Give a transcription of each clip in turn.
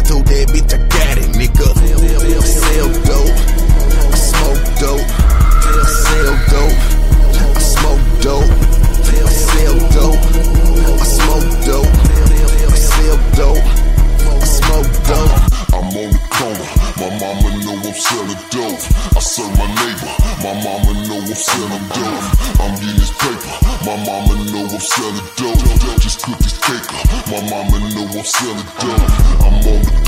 I told that bitch I got it, nigga. I sell dope, I smoke dope, I sell dope, I smoke dope, I sell dope, I smoke dope, I sell dope, I smoke dope. I'm on the corner, my mama know I'm selling dope. I serve my neighbor, my mama know I'm selling dope. I'm in this paper. My mama know I'm selling dope. Just cook this cake up. My mama know I'm selling dope. I'm on the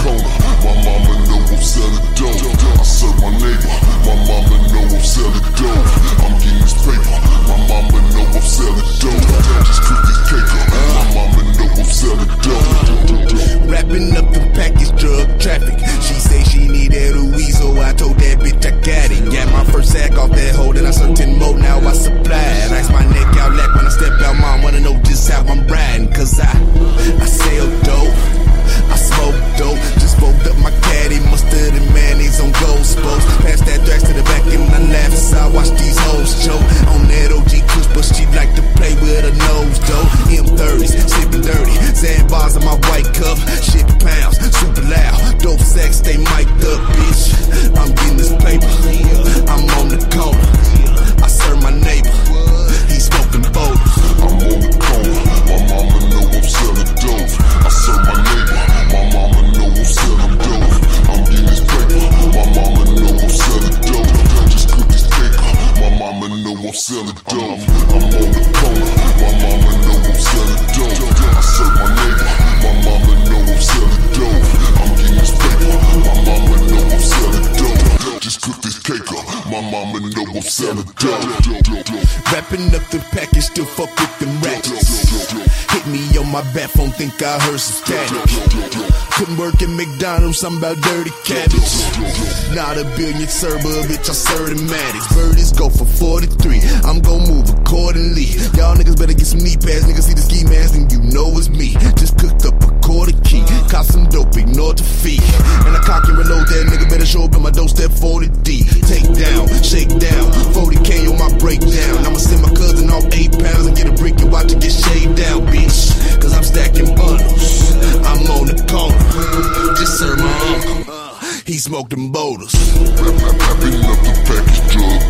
on. Pass that thrash to the back and I laugh as I watch these hoes choke. On that OG kush, but she like to play with her nose though. M30s, sipping dirty, sandbars in my white cup. Shit pounds, super loud, dope sex, they mic'd up, bitch. I'm getting this paper, My mama know I'm selling dope. Wrapping up the package, still fuck with them ratchets. Hit me on my bat phone, think I heard some static. Couldn't work at McDonald's, I'm about dirty cabbage. Not a billion server, bitch, I serve the Maddox. Birdies go for 43, I'm gon' move accordingly. Y'all niggas better get some knee pads, niggas see the ski mask, and you know it's me. Just cooked up a quarter key, caught some dope, ignore the fee. And I cock and reload that nigga, better show up at my doorstep 40D. Take down, shake down, 40k on my breakdown. I'ma send my cousin off 8 pounds and get a brick and watch it get shaved down, bitch. Cause I'm stacking bundles, I'm on the corner. Just serve my uncle, he smoked them boulders. Wrapping up the package drug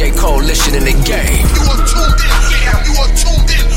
DJ Coalition in the game. You are tuned in, yeah, you are tuned in.